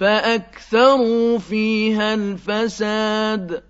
فَأَكْثَرُوا فِيهَا الْفَسَادَ